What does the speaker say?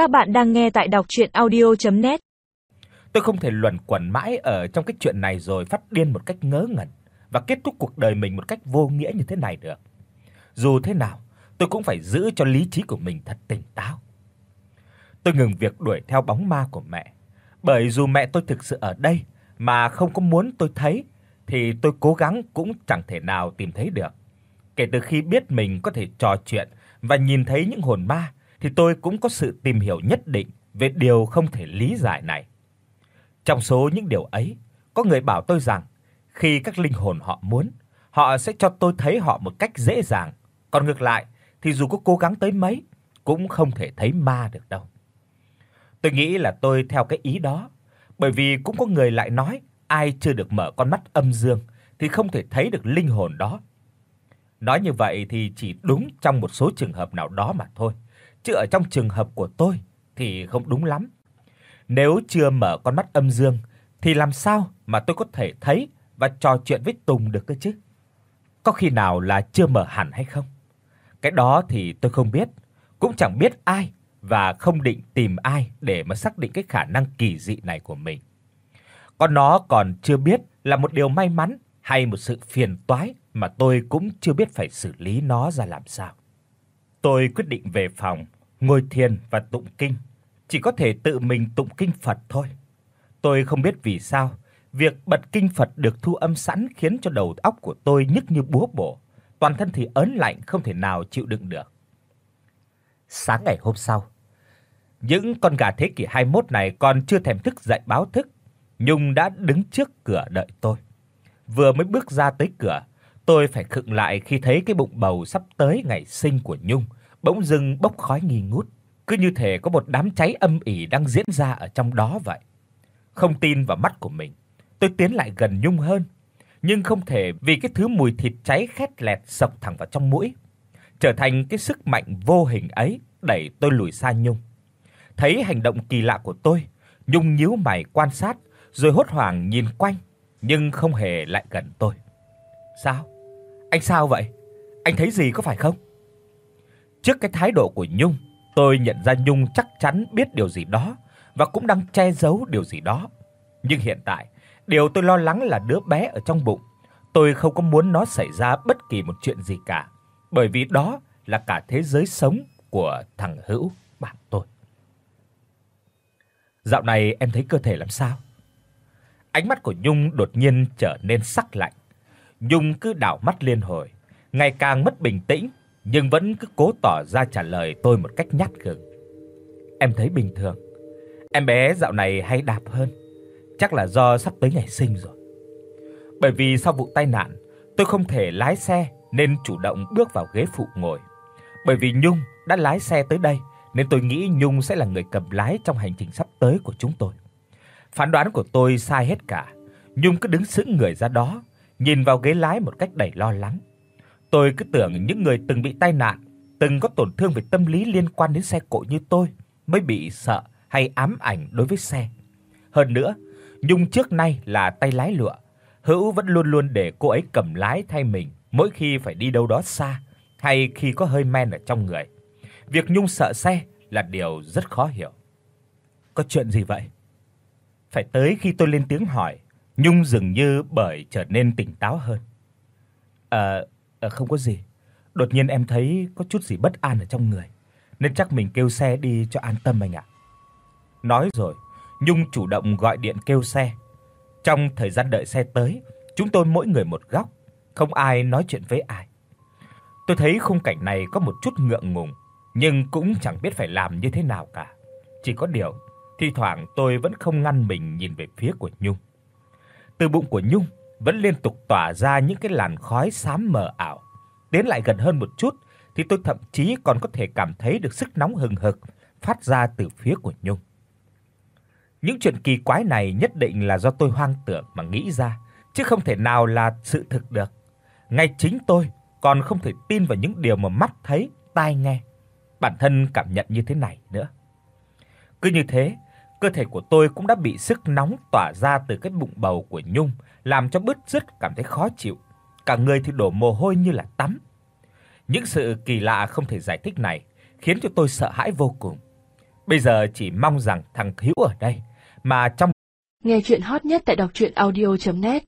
Các bạn đang nghe tại đọc audio net Tôi không thể luẩn quẩn mãi ở trong cái chuyện này rồi phát điên một cách ngớ ngẩn và kết thúc cuộc đời mình một cách vô nghĩa như thế này được. Dù thế nào, tôi cũng phải giữ cho lý trí của mình thật tỉnh táo. Tôi ngừng việc đuổi theo bóng ma của mẹ, bởi dù mẹ tôi thực sự ở đây mà không có muốn tôi thấy thì tôi cố gắng cũng chẳng thể nào tìm thấy được. Kể từ khi biết mình có thể trò chuyện và nhìn thấy những hồn ma thì tôi cũng có sự tìm hiểu nhất định về điều không thể lý giải này. Trong số những điều ấy, có người bảo tôi rằng khi các linh hồn họ muốn, họ sẽ cho tôi thấy họ một cách dễ dàng, còn ngược lại thì dù có cố gắng tới mấy cũng không thể thấy ma được đâu. Tôi nghĩ là tôi theo cái ý đó, bởi vì cũng có người lại nói ai chưa được mở con mắt âm dương thì không thể thấy được linh hồn đó. Nói như vậy thì chỉ đúng trong một số trường hợp nào đó mà thôi, chứ ở trong trường hợp của tôi thì không đúng lắm. Nếu chưa mở con mắt âm dương thì làm sao mà tôi có thể thấy và trò chuyện với Tùng được cơ chứ? Có khi nào là chưa mở hẳn hay không? Cái đó thì tôi không biết, cũng chẳng biết ai và không định tìm ai để mà xác định cái khả năng kỳ dị này của mình. Còn nó còn chưa biết là một điều may mắn hay một sự phiền toái mà tôi cũng chưa biết phải xử lý nó ra làm sao. Tôi quyết định về phòng, ngồi thiền và tụng kinh, chỉ có thể tự mình tụng kinh Phật thôi. Tôi không biết vì sao, việc bật kinh Phật được thu âm sẵn khiến cho đầu óc của tôi nhức như búa bổ, toàn thân thì ớn lạnh không thể nào chịu đựng được. Sáng ngày hôm sau, những con gà thế kỷ 21 này còn chưa thèm thức dậy báo thức, Nhung đã đứng trước cửa đợi tôi. Vừa mới bước ra tới cửa, tôi phải khựng lại khi thấy cái bụng bầu sắp tới ngày sinh của Nhung bỗng dưng bốc khói nghi ngút, cứ như thể có một đám cháy âm ỉ đang diễn ra ở trong đó vậy. Không tin vào mắt của mình, tôi tiến lại gần Nhung hơn, nhưng không thể vì cái thứ mùi thịt cháy khét lẹt sộc thẳng vào trong mũi, trở thành cái sức mạnh vô hình ấy đẩy tôi lùi xa Nhung. Thấy hành động kỳ lạ của tôi, Nhung nhíu mày quan sát rồi hốt hoảng nhìn quanh nhưng không hề lại gần tôi. "Sao? Anh sao vậy? Anh thấy gì có phải không?" Trước cái thái độ của Nhung, tôi nhận ra Nhung chắc chắn biết điều gì đó và cũng đang che giấu điều gì đó. Nhưng hiện tại, điều tôi lo lắng là đứa bé ở trong bụng. Tôi không có muốn nó xảy ra bất kỳ một chuyện gì cả, bởi vì đó là cả thế giới sống của thằng Hữu bạn tôi. Dạo này em thấy cơ thể làm sao? Ánh mắt của Nhung đột nhiên trở nên sắc lạnh. Nhung cứ đảo mắt liên hồi, ngày càng mất bình tĩnh nhưng vẫn cứ cố tỏ ra trả lời tôi một cách nhát gừng. Em thấy bình thường. Em bé dạo này hay đạp hơn, chắc là do sắp tới ngày sinh rồi. Bởi vì sau vụ tai nạn, tôi không thể lái xe nên chủ động bước vào ghế phụ ngồi. Bởi vì Nhung đã lái xe tới đây nên tôi nghĩ Nhung sẽ là người cầm lái trong hành trình sắp tới của chúng tôi. Phán đoán của tôi sai hết cả. Nhung cứ đứng sững người ra đó, nhìn vào ghế lái một cách đầy lo lắng. Tôi cứ tưởng những người từng bị tai nạn, từng có tổn thương về tâm lý liên quan đến xe cộ như tôi mới bị sợ hay ám ảnh đối với xe. Hơn nữa, Nhung trước nay là tay lái lựa, Hữu vẫn luôn luôn để cô ấy cầm lái thay mình mỗi khi phải đi đâu đó xa hay khi có hơi men ở trong người. Việc Nhung sợ xe là điều rất khó hiểu. Có chuyện gì vậy? Phải tới khi tôi lên tiếng hỏi, Nhung dường như bởi trở nên tỉnh táo hơn. Ờ, à, Ờ, không có gì. Đột nhiên em thấy có chút gì bất an ở trong người, nên chắc mình kêu xe đi cho an tâm anh ạ." Nói rồi, Nhung chủ động gọi điện kêu xe. Trong thời gian đợi xe tới, chúng tôi mỗi người một góc, không ai nói chuyện với ai. Tôi thấy khung cảnh này có một chút ngượng ngùng, nhưng cũng chẳng biết phải làm như thế nào cả. Chỉ có điều, thi thoảng tôi vẫn không ngăn mình nhìn về phía của Nhung. Từ bụng của Nhung vẫn liên tục tỏa ra những cái làn khói xám mờ ảo. Đến lại gần hơn một chút thì tôi thậm chí còn có thể cảm thấy được sức nóng hừng hực phát ra từ phía của Nhung. Những chuyện kỳ quái này nhất định là do tôi hoang tưởng mà nghĩ ra, chứ không thể nào là sự thực được. Ngay chính tôi còn không thể tin vào những điều mà mắt thấy, tai nghe, bản thân cảm nhận như thế này nữa. Cứ như thế, cơ thể của tôi cũng đã bị sức nóng tỏa ra từ cái bụng bầu của Nhung, làm cho bứt rứt cảm thấy khó chịu, cả người thì đổ mồ hôi như là tắm. Những sự kỳ lạ không thể giải thích này khiến cho tôi sợ hãi vô cùng. Bây giờ chỉ mong rằng thằng Hữu ở đây mà trong Nghe truyện hot nhất tại doctruyenaudio.net